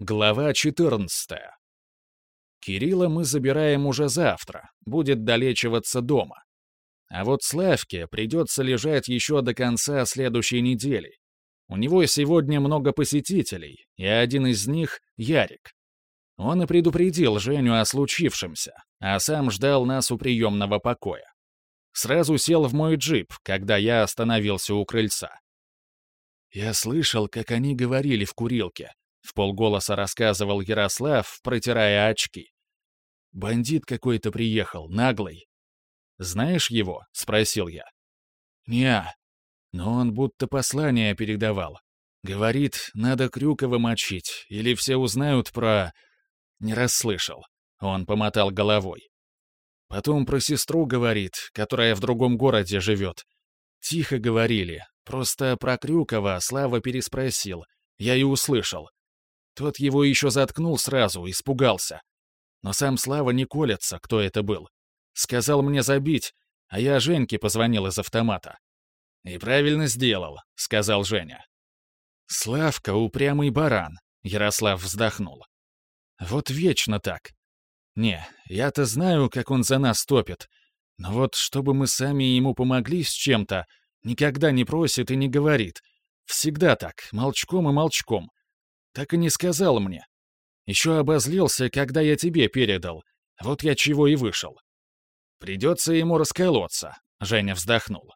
Глава 14. Кирилла мы забираем уже завтра, будет долечиваться дома. А вот Славке придется лежать еще до конца следующей недели. У него сегодня много посетителей, и один из них — Ярик. Он и предупредил Женю о случившемся, а сам ждал нас у приемного покоя. Сразу сел в мой джип, когда я остановился у крыльца. Я слышал, как они говорили в курилке, в полголоса рассказывал Ярослав, протирая очки. «Бандит какой-то приехал, наглый». «Знаешь его?» — спросил я. «Не, но он будто послание передавал. Говорит, надо Крюкова мочить, или все узнают про...» Не расслышал. Он помотал головой. Потом про сестру говорит, которая в другом городе живет. Тихо говорили, просто про Крюкова Слава переспросил. Я и услышал. Тот его еще заткнул сразу, испугался. Но сам Слава не колется, кто это был. Сказал мне забить, а я Женьке позвонил из автомата. «И правильно сделал», — сказал Женя. «Славка — упрямый баран», — Ярослав вздохнул. «Вот вечно так. Не, я-то знаю, как он за нас топит, но вот чтобы мы сами ему помогли с чем-то, никогда не просит и не говорит. Всегда так, молчком и молчком. Так и не сказал мне. Еще обозлился, когда я тебе передал. Вот я чего и вышел. Придется ему расколоться, Женя вздохнул.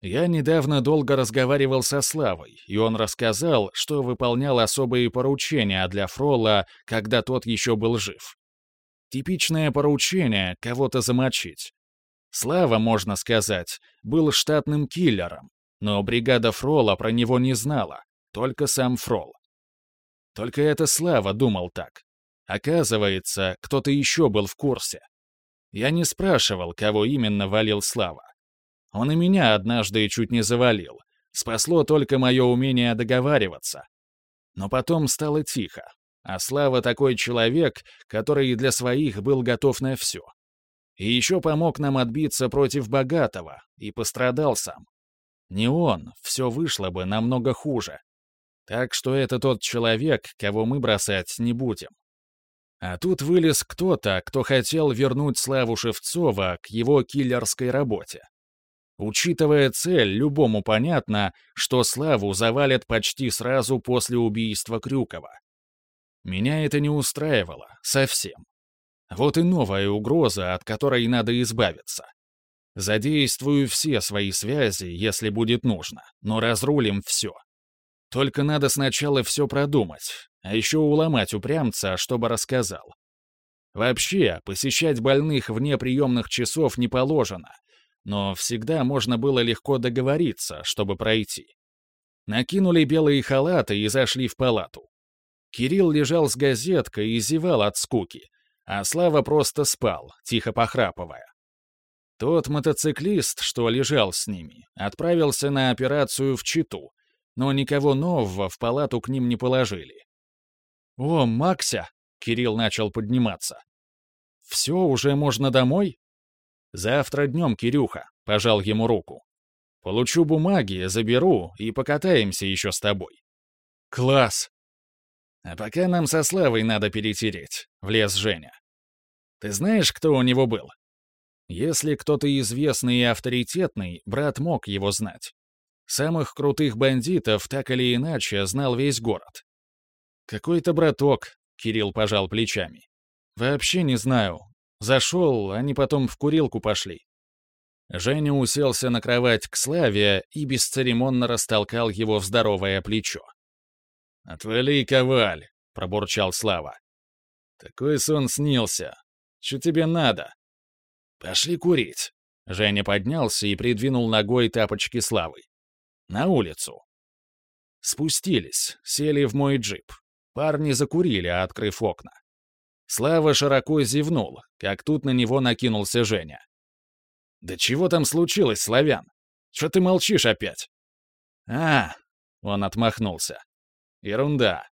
Я недавно долго разговаривал со Славой, и он рассказал, что выполнял особые поручения для Фрола, когда тот еще был жив. Типичное поручение — кого-то замочить. Слава, можно сказать, был штатным киллером, но бригада Фрола про него не знала, только сам Фрол. Только это Слава думал так. Оказывается, кто-то еще был в курсе. Я не спрашивал, кого именно валил Слава. Он и меня однажды чуть не завалил. Спасло только мое умение договариваться. Но потом стало тихо. А Слава такой человек, который для своих был готов на все. И еще помог нам отбиться против богатого, и пострадал сам. Не он, все вышло бы намного хуже. Так что это тот человек, кого мы бросать не будем. А тут вылез кто-то, кто хотел вернуть Славу Шевцова к его киллерской работе. Учитывая цель, любому понятно, что Славу завалят почти сразу после убийства Крюкова. Меня это не устраивало, совсем. Вот и новая угроза, от которой надо избавиться. Задействую все свои связи, если будет нужно, но разрулим все. Только надо сначала все продумать, а еще уломать упрямца, чтобы рассказал. Вообще, посещать больных вне приемных часов не положено, но всегда можно было легко договориться, чтобы пройти. Накинули белые халаты и зашли в палату. Кирилл лежал с газеткой и зевал от скуки, а Слава просто спал, тихо похрапывая. Тот мотоциклист, что лежал с ними, отправился на операцию в Читу, но никого нового в палату к ним не положили. «О, Макся!» — Кирилл начал подниматься. «Все, уже можно домой?» «Завтра днем, Кирюха», — пожал ему руку. «Получу бумаги, заберу и покатаемся еще с тобой». «Класс!» «А пока нам со Славой надо перетереть», — влез Женя. «Ты знаешь, кто у него был?» Если кто-то известный и авторитетный, брат мог его знать. Самых крутых бандитов так или иначе знал весь город. «Какой-то браток», — Кирилл пожал плечами. «Вообще не знаю. Зашел, они потом в курилку пошли». Женя уселся на кровать к Славе и бесцеремонно растолкал его в здоровое плечо. «Отвали, коваль!» — пробурчал Слава. «Такой сон снился. Что тебе надо?» «Пошли курить». Женя поднялся и придвинул ногой тапочки Славы. На улицу. Спустились, сели в мой джип. Парни закурили, открыв окна. Слава широко зевнул, как тут на него накинулся Женя. «Да чего там случилось, славян? Что ты молчишь опять?» «А!» — он отмахнулся. «Ерунда».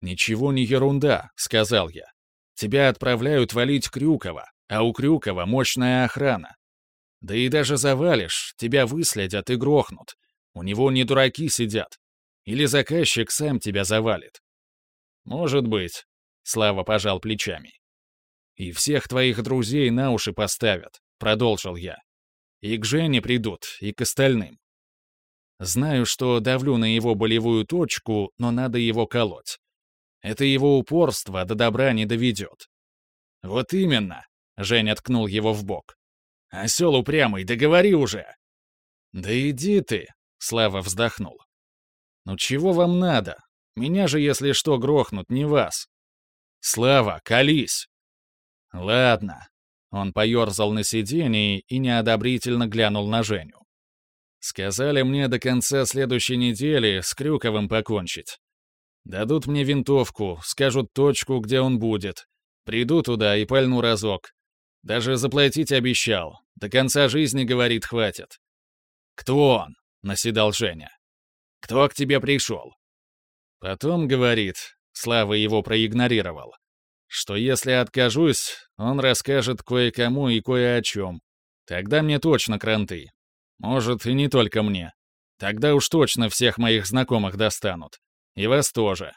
«Ничего не ерунда», — сказал я. «Тебя отправляют валить Крюкова, а у Крюкова мощная охрана. Да и даже завалишь, тебя выследят и грохнут, у него не дураки сидят. Или заказчик сам тебя завалит. Может быть. Слава пожал плечами. И всех твоих друзей на уши поставят, продолжил я. И к Жене придут, и к остальным. Знаю, что давлю на его болевую точку, но надо его колоть. Это его упорство до добра не доведет. Вот именно, Женя ткнул его в бок. Осел упрямый, договори уже. Да иди ты, Слава вздохнул. Ну чего вам надо? Меня же, если что, грохнут, не вас. Слава, колись. Ладно. Он поерзал на сиденье и неодобрительно глянул на Женю. Сказали мне до конца следующей недели с Крюковым покончить. Дадут мне винтовку, скажут точку, где он будет. Приду туда и пальну разок. Даже заплатить обещал. До конца жизни, говорит, хватит. «Кто он?» — наседал Женя. «Кто к тебе пришел?» Потом, говорит, Слава его проигнорировал, что если откажусь, он расскажет кое-кому и кое о чем. Тогда мне точно кранты. Может, и не только мне. Тогда уж точно всех моих знакомых достанут. И вас тоже.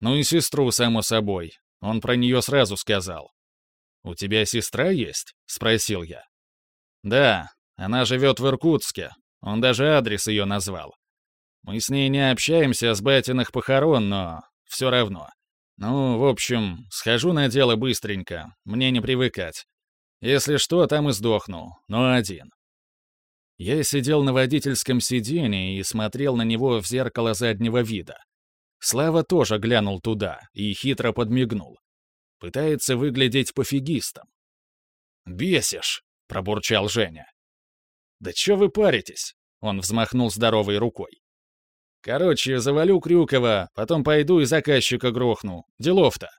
Ну и сестру, само собой. Он про нее сразу сказал. «У тебя сестра есть?» — спросил я. «Да, она живет в Иркутске. Он даже адрес ее назвал. Мы с ней не общаемся с батиных похорон, но все равно. Ну, в общем, схожу на дело быстренько, мне не привыкать. Если что, там и сдохну, но один. Я сидел на водительском сиденье и смотрел на него в зеркало заднего вида. Слава тоже глянул туда и хитро подмигнул. Пытается выглядеть пофигистом. «Бесишь!» — пробурчал Женя. «Да чё вы паритесь?» — он взмахнул здоровой рукой. «Короче, завалю Крюкова, потом пойду и заказчика грохну. Делов-то».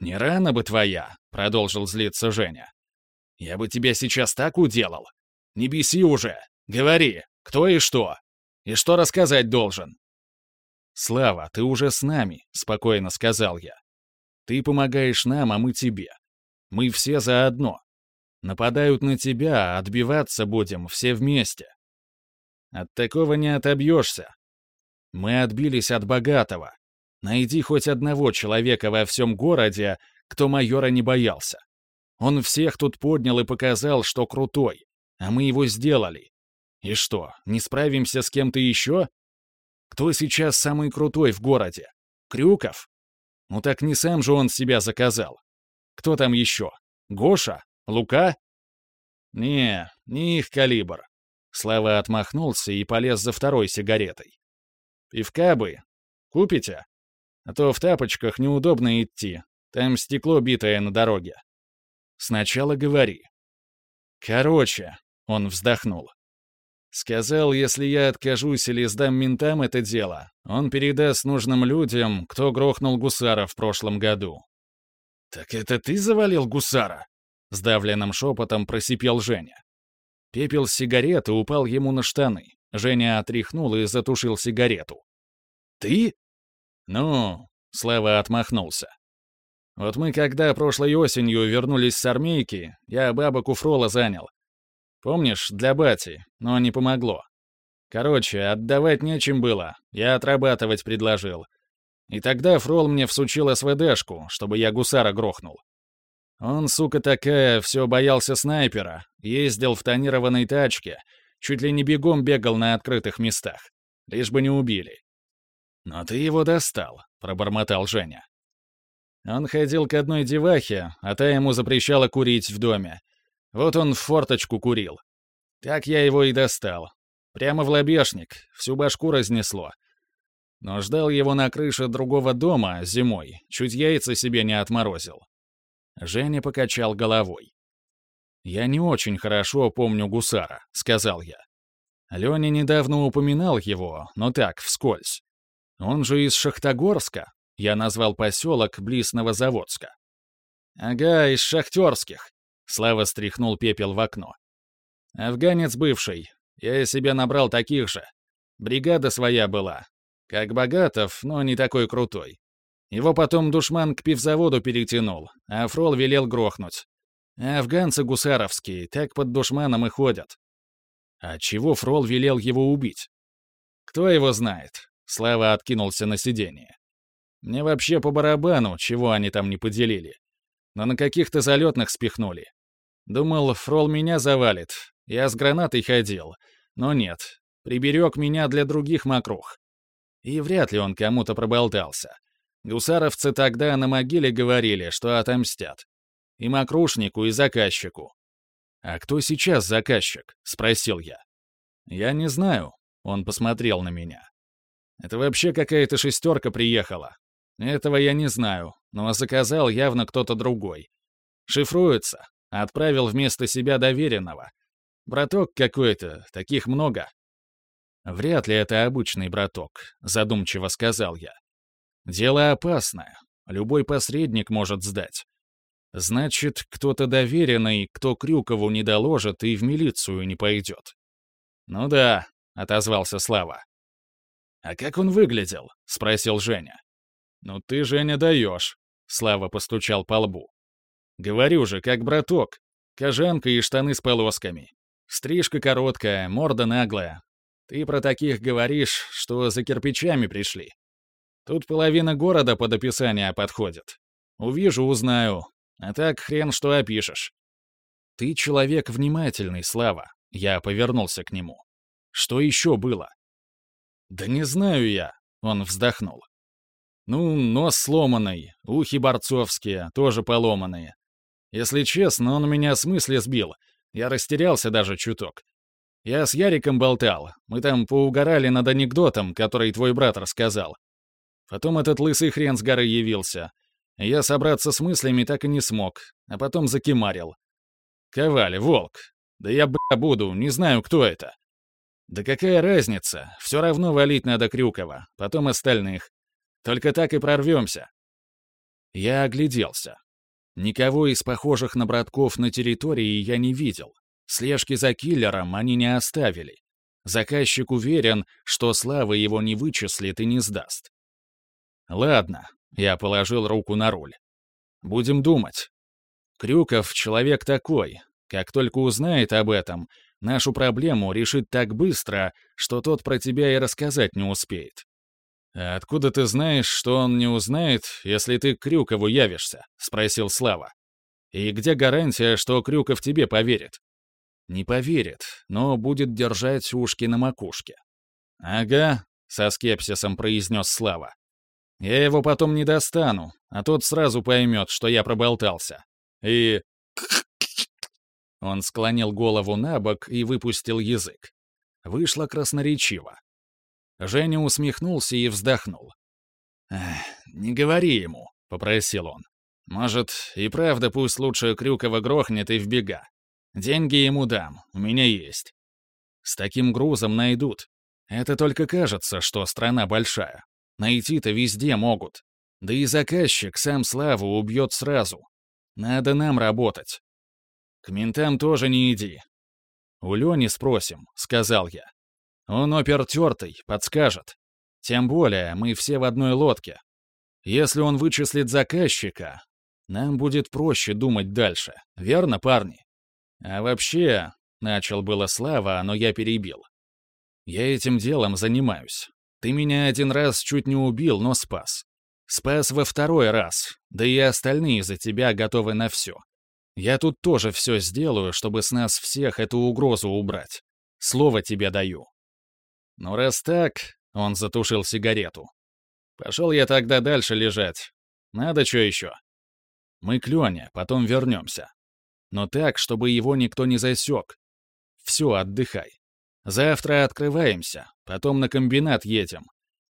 «Не рано бы твоя», — продолжил злиться Женя. «Я бы тебя сейчас так уделал, не беси уже. Говори, кто и что. И что рассказать должен?» «Слава, ты уже с нами», — спокойно сказал я. «Ты помогаешь нам, а мы тебе. Мы все заодно. Нападают на тебя, отбиваться будем все вместе. От такого не отобьешься. Мы отбились от богатого. Найди хоть одного человека во всем городе, кто майора не боялся. Он всех тут поднял и показал, что крутой. А мы его сделали. И что, не справимся с кем-то еще? Кто сейчас самый крутой в городе? Крюков? Ну так не сам же он себя заказал. Кто там еще? Гоша? Лука? Не, не их калибр. Слава отмахнулся и полез за второй сигаретой. Пивка бы. Купите? А то в тапочках неудобно идти. Там стекло битое на дороге. Сначала говори. Короче, он вздохнул. Сказал, если я откажусь или сдам ментам это дело, он передаст нужным людям, кто грохнул гусара в прошлом году. «Так это ты завалил гусара?» — сдавленным шепотом просипел Женя. Пепел сигареты упал ему на штаны. Женя отряхнул и затушил сигарету. «Ты?» «Ну...» — Слава отмахнулся. «Вот мы когда прошлой осенью вернулись с армейки, я бабок у Фрола занял. Помнишь, для бати, но не помогло. Короче, отдавать нечем было, я отрабатывать предложил. И тогда Фрол мне всучил СВДшку, чтобы я гусара грохнул. Он, сука такая, все боялся снайпера, ездил в тонированной тачке, чуть ли не бегом бегал на открытых местах. Лишь бы не убили. «Но ты его достал», — пробормотал Женя. Он ходил к одной девахе, а та ему запрещала курить в доме, вот он в форточку курил. Так я его и достал. Прямо в лобешник, всю башку разнесло. Но ждал его на крыше другого дома зимой, чуть яйца себе не отморозил. Женя покачал головой. «Я не очень хорошо помню гусара», — сказал я. Леня недавно упоминал его, но так, вскользь. Он же из Шахтогорска, я назвал поселок близ Новозаводска. «Ага, из шахтерских. Слава стряхнул пепел в окно. «Афганец бывший. Я себе набрал таких же. Бригада своя была. Как Богатов, но не такой крутой. Его потом душман к пивзаводу перетянул, а Фрол велел грохнуть. Афганцы гусаровские так под душманом и ходят. А чего Фрол велел его убить? Кто его знает? Слава откинулся на сиденье. Мне вообще по барабану, чего они там не поделили. Но на каких-то залетных спихнули. Думал, Фрол меня завалит. Я с гранатой ходил. Но нет, приберег меня для других мокрух. И вряд ли он кому-то проболтался. Гусаровцы тогда на могиле говорили, что отомстят. И мокрушнику, и заказчику. «А кто сейчас заказчик?» — спросил я. «Я не знаю», — он посмотрел на меня. «Это вообще какая-то шестерка приехала. Этого я не знаю, но заказал явно кто-то другой. Шифруется, отправил вместо себя доверенного. Браток какой-то, таких много». «Вряд ли это обычный браток», — задумчиво сказал я. «Дело опасное. Любой посредник может сдать. Значит, кто-то доверенный, кто Крюкову не доложит и в милицию не пойдет. «Ну да», — отозвался Слава. «А как он выглядел?» — спросил Женя. «Ну ты, Женя, даешь», — Слава постучал по лбу. «Говорю же, как браток. Кожанка и штаны с полосками. Стрижка короткая, морда наглая. Ты про таких говоришь, что за кирпичами пришли. Тут половина города под описание подходит. Увижу, узнаю, а так хрен что опишешь. Ты человек внимательный, Слава. Я повернулся к нему. Что еще было? Да не знаю я, он вздохнул. Ну, нос сломанный, ухи борцовские, тоже поломанные. Если честно, он меня с мысли сбил. Я растерялся даже чуток. Я с Яриком болтал. Мы там поугорали над анекдотом, который твой брат рассказал. Потом этот лысый хрен с горы явился. Я собраться с мыслями так и не смог, а потом закимарил. Коваль, волк. Да я, бля, буду, не знаю, кто это. Да какая разница, все равно валить надо Крюкова, потом остальных. Только так и прорвемся. Я огляделся. Никого из похожих на братков на территории я не видел. Слежки за киллером они не оставили. Заказчик уверен, что Слава его не вычислит и не сдаст. Ладно, я положил руку на руль. Будем думать. Крюков — человек такой. Как только узнает об этом, нашу проблему решит так быстро, что тот про тебя и рассказать не успеет. «А откуда ты знаешь, что он не узнает, если ты к Крюкову явишься?» — спросил Слава. «И где гарантия, что Крюков тебе поверит?» «Не поверит, но будет держать ушки на макушке». «Ага», — со скепсисом произнес Слава. Я его потом не достану, а тот сразу поймет, что я проболтался. И... Он склонил голову на бок и выпустил язык. Вышло красноречиво. Женя усмехнулся и вздохнул. «Не говори ему», — попросил он. «Может, и правда пусть лучше Крюкова грохнет и в бега. Деньги ему дам, у меня есть. С таким грузом найдут. Это только кажется, что страна большая. Найти-то везде могут. Да и заказчик сам Славу убьет сразу. Надо нам работать. К ментам тоже не иди. У Лени спросим, сказал я. Он опер тертый, подскажет. Тем более, мы все в одной лодке. Если он вычислит заказчика, нам будет проще думать дальше. Верно, парни? А вообще, начал было Слава, но я перебил. Я этим делом занимаюсь. Ты меня один раз чуть не убил, но спас. Спас во второй раз, да и остальные за тебя готовы на все. Я тут тоже все сделаю, чтобы с нас всех эту угрозу убрать. Слово тебе даю. Ну раз так, он затушил сигарету. Пошел я тогда дальше лежать. Надо что еще? Мы к Лене, потом вернемся. Но так, чтобы его никто не засек. Все, отдыхай. Завтра открываемся, потом на комбинат едем.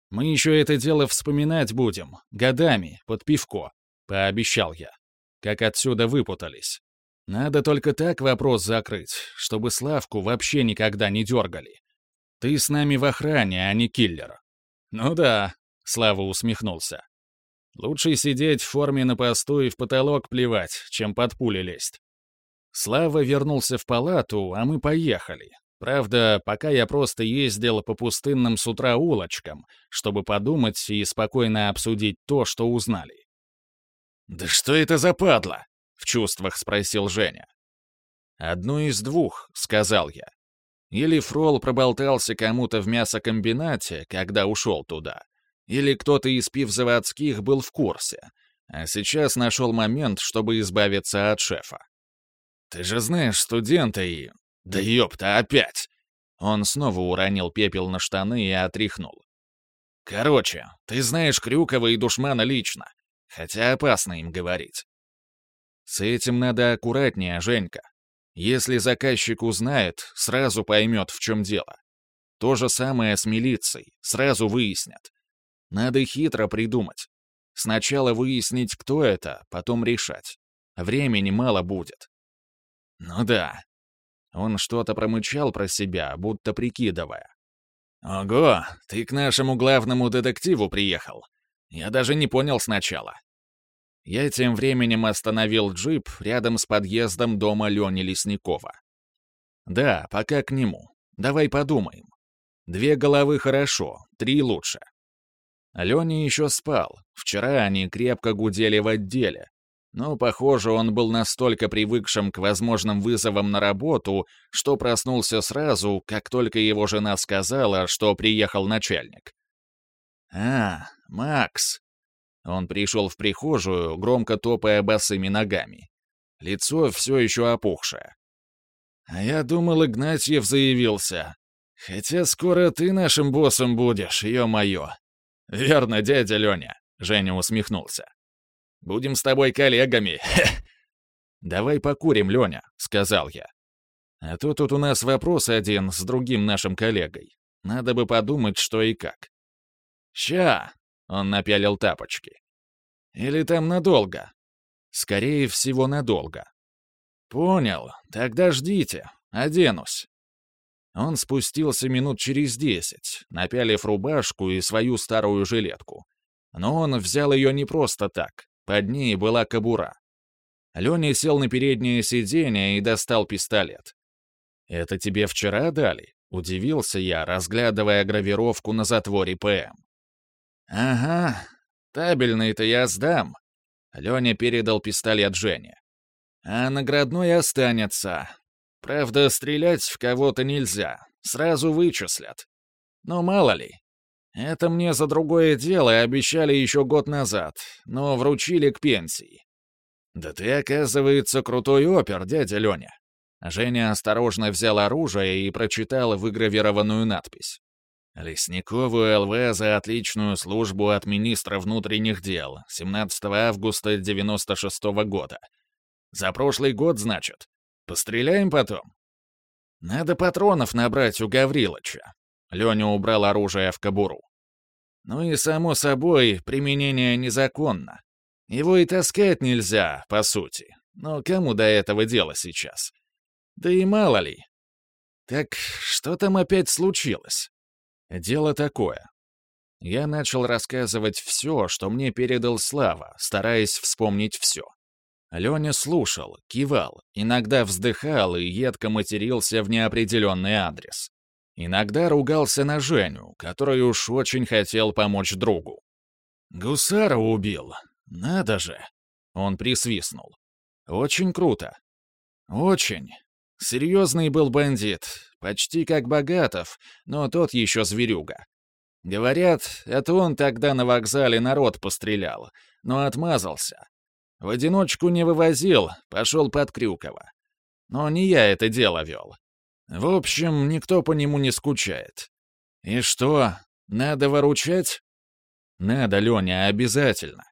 Мы еще это дело вспоминать будем, годами, под пивко», — пообещал я. Как отсюда выпутались. Надо только так вопрос закрыть, чтобы Славку вообще никогда не дергали. Ты с нами в охране, а не киллер. Ну да, Слава усмехнулся. Лучше сидеть в форме на посту и в потолок плевать, чем под пули лезть. Слава вернулся в палату, а мы поехали, Правда, пока я просто ездил по пустынным с утра улочкам, чтобы подумать и спокойно обсудить то, что узнали. «Да что это за падла?» — в чувствах спросил Женя. «Одну из двух», — сказал я. Или Фрол проболтался кому-то в мясокомбинате, когда ушел туда. Или кто-то из пивзаводских был в курсе, а сейчас нашел момент, чтобы избавиться от шефа. «Ты же знаешь студента и...» «Да ёпта, опять!» Он снова уронил пепел на штаны и отряхнул. «Короче, ты знаешь Крюкова и Душмана лично, хотя опасно им говорить. С этим надо аккуратнее, Женька. Если заказчик узнает, сразу поймет, в чем дело. То же самое с милицией, сразу выяснят. Надо хитро придумать. Сначала выяснить, кто это, потом решать. Времени мало будет. Ну да. Он что-то промычал про себя, будто прикидывая. «Ого, ты к нашему главному детективу приехал. Я даже не понял сначала». Я тем временем остановил джип рядом с подъездом дома Лени Лесникова. «Да, пока к нему. Давай подумаем. Две головы хорошо, три лучше. Леня еще спал. Вчера они крепко гудели в отделе. Но, похоже, он был настолько привыкшим к возможным вызовам на работу, что проснулся сразу, как только его жена сказала, что приехал начальник. «А, Макс!» Он пришел в прихожую, громко топая босыми ногами. Лицо все еще опухшее. «А я думал, Игнатьев заявился. Хотя скоро ты нашим боссом будешь, ё-моё». «Верно, дядя Лёня», — Женя усмехнулся. «Будем с тобой коллегами». «Давай покурим, Лёня», — сказал я. «А то тут у нас вопрос один с другим нашим коллегой. Надо бы подумать, что и как». «Ща!» — он напялил тапочки. «Или там надолго?» «Скорее всего, надолго». «Понял. Тогда ждите. Оденусь». Он спустился минут через десять, напялив рубашку и свою старую жилетку. Но он взял ее не просто так, под ней была кобура. Леня сел на переднее сиденье и достал пистолет. «Это тебе вчера дали?» — удивился я, разглядывая гравировку на затворе ПМ. «Ага, табельный-то я сдам», — Леня передал пистолет Жене. «А наградной останется, Правда, стрелять в кого-то нельзя, сразу вычислят. Но мало ли. Это мне за другое дело обещали еще год назад, но вручили к пенсии. Да ты, оказывается, крутой опер, дядя Леня. Женя осторожно взял оружие и прочитал выгравированную надпись. Лесникову ЛВ за отличную службу от министра внутренних дел 17 августа 96 -го года. За прошлый год, значит. Постреляем потом? Надо патронов набрать у Гаврилыча. Леня убрал оружие в кобуру. Ну и, само собой, применение незаконно. Его и таскать нельзя, по сути. Но кому до этого дело сейчас? Да и мало ли. Так что там опять случилось? Дело такое. Я начал рассказывать все, что мне передал Слава, стараясь вспомнить все. Леня слушал, кивал, иногда вздыхал и едко матерился в неопределенный адрес. Иногда ругался на Женю, который уж очень хотел помочь другу. «Гусара убил. Надо же!» Он присвистнул. «Очень круто. Очень. Серьезный был бандит, почти как Богатов, но тот еще зверюга. Говорят, это он тогда на вокзале народ пострелял, но отмазался. В одиночку не вывозил, пошел под Крюкова. Но не я это дело вел. В общем, никто по нему не скучает. И что, надо выручать? Надо, Леня, обязательно.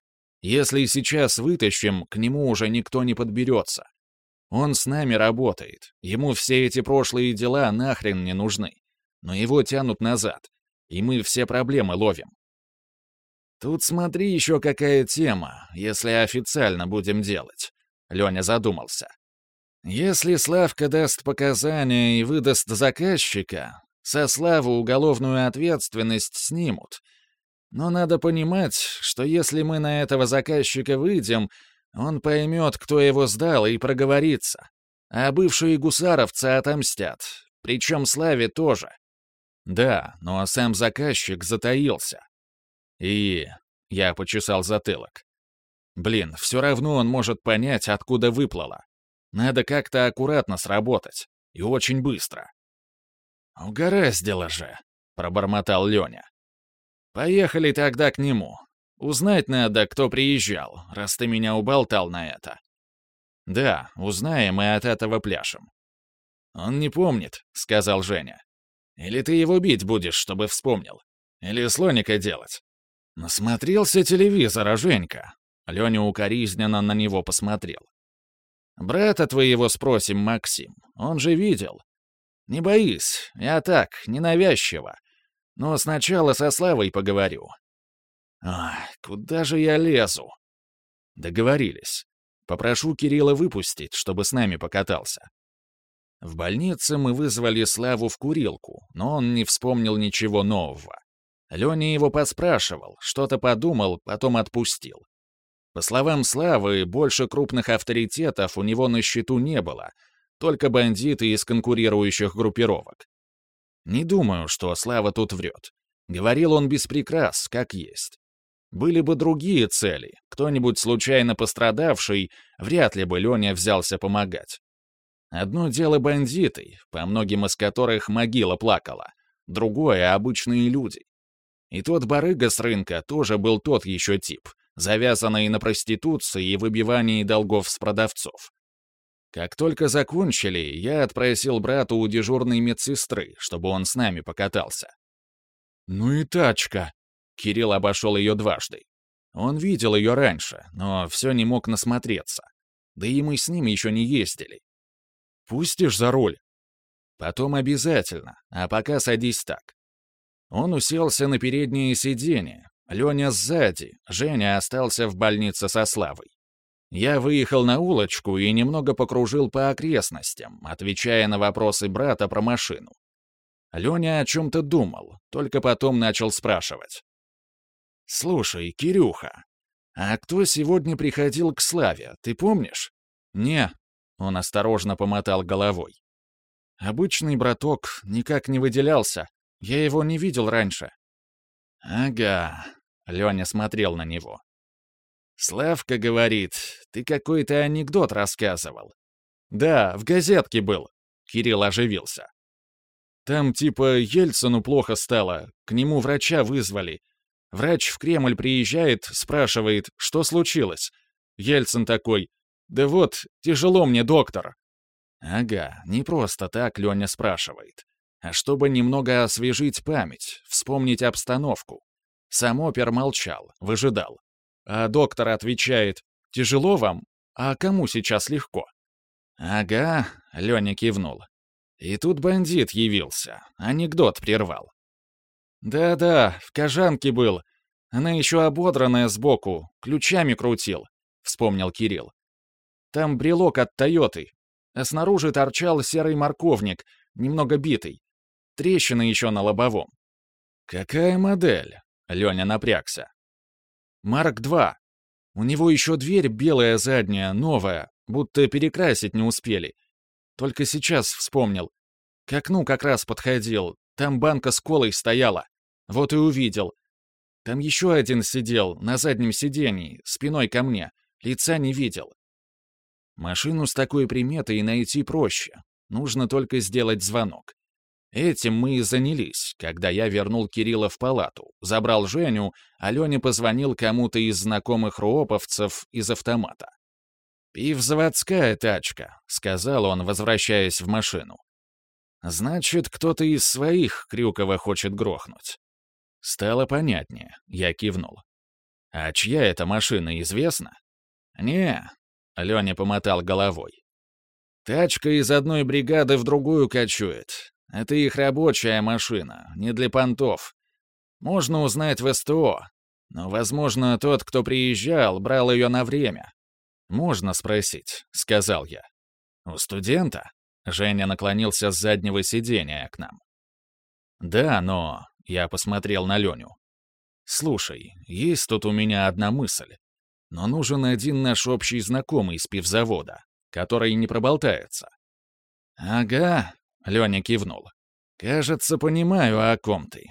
Если сейчас вытащим, к нему уже никто не подберется. Он с нами работает, ему все эти прошлые дела нахрен не нужны. Но его тянут назад, и мы все проблемы ловим. «Тут смотри еще какая тема, если официально будем делать», — Леня задумался. «Если Славка даст показания и выдаст заказчика, со Славы уголовную ответственность снимут. Но надо понимать, что если мы на этого заказчика выйдем, он поймет, кто его сдал, и проговорится. А бывшие гусаровцы отомстят, причем Славе тоже. Да, но сам заказчик затаился. И... Я почесал затылок. Блин, все равно он может понять, откуда выплыло. Надо как-то аккуратно сработать. И очень быстро. «Угораздило же», — пробормотал Леня. Поехали тогда к нему. Узнать надо, кто приезжал, раз ты меня уболтал на это. Да, узнаем и от этого пляшем. Он не помнит, сказал Женя. Или ты его бить будешь, чтобы вспомнил? Или слоника делать? Насмотрелся телевизора, Женька. Леня укоризненно на него посмотрел. «Брата твоего спросим, Максим. Он же видел. Не боись, я так, ненавязчиво. Но сначала со Славой поговорю. Ах, куда же я лезу? Договорились. Попрошу Кирилла выпустить, чтобы с нами покатался. В больнице мы вызвали Славу в курилку, но он не вспомнил ничего нового. Леня его поспрашивал, что-то подумал, потом отпустил. По словам Славы, больше крупных авторитетов у него на счету не было, только бандиты из конкурирующих группировок. Не думаю, что Слава тут врет. Говорил он без прикрас, как есть. Были бы другие цели, кто-нибудь случайно пострадавший, вряд ли бы Леня взялся помогать. Одно дело бандиты, по многим из которых могила плакала, другое — обычные люди. И тот барыга с рынка тоже был тот еще тип, завязанный на проституции и выбивании долгов с продавцов. Как только закончили, я отпросил брату у дежурной медсестры, чтобы он с нами покатался. «Ну и тачка!» Кирилл обошел ее дважды. Он видел ее раньше, но все не мог насмотреться. Да и мы с ним еще не ездили. «Пустишь за руль?» «Потом обязательно, а пока садись так». Он уселся на переднее сиденье, Леня сзади, Женя остался в больнице со Славой. Я выехал на улочку и немного покружил по окрестностям, отвечая на вопросы брата про машину. Леня о чем-то думал, только потом начал спрашивать. «Слушай, Кирюха, а кто сегодня приходил к Славе, ты помнишь?» «Не», — он осторожно помотал головой. «Обычный браток никак не выделялся, я его не видел раньше». «Ага», — Леня смотрел на него. «Славка говорит, ты какой-то анекдот рассказывал». «Да, в газетке был», — Кирилл оживился. «Там типа Ельцину плохо стало, к нему врача вызвали. Врач в Кремль приезжает, спрашивает, что случилось. Ельцин такой, «Да вот, тяжело мне, доктор». Ага, не просто так Леня спрашивает, а чтобы немного освежить память, вспомнить обстановку. Сам опер молчал, выжидал. А доктор отвечает, «Тяжело вам? А кому сейчас легко?» «Ага», — Леня кивнул. И тут бандит явился, анекдот прервал. «Да-да, в кожанке был. Она еще ободранная сбоку, ключами крутил», — вспомнил Кирилл. «Там брелок от Тойоты, а снаружи торчал серый морковник, немного битый. Трещина еще на лобовом». «Какая модель?» — Леня напрягся. Марк-2. У него еще дверь белая задняя, новая, будто перекрасить не успели. Только сейчас вспомнил. К окну как раз подходил, там банка с колой стояла. Вот и увидел. Там еще один сидел, на заднем сидении, спиной ко мне. Лица не видел. Машину с такой приметой найти проще. Нужно только сделать звонок. Этим мы и занялись, когда я вернул Кирилла в палату, забрал Женю, а Леня позвонил кому-то из знакомых руоповцев из автомата. «Пивзаводская тачка», — сказал он, возвращаясь в машину. «Значит, кто-то из своих Крюкова хочет грохнуть». Стало понятнее, я кивнул. «А чья эта машина, известно?» «Не», — Леня помотал головой. «Тачка из одной бригады в другую кочует. Это их рабочая машина, не для понтов. Можно узнать в СТО, но, возможно, тот, кто приезжал, брал ее на время. «Можно спросить», — сказал я. «У студента?» — Женя наклонился с заднего сиденья к нам. «Да, но...» — я посмотрел на Леню. «Слушай, есть тут у меня одна мысль. Но нужен один наш общий знакомый из пивзавода, который не проболтается». «Ага, Леня кивнул. «Кажется, понимаю, о ком ты.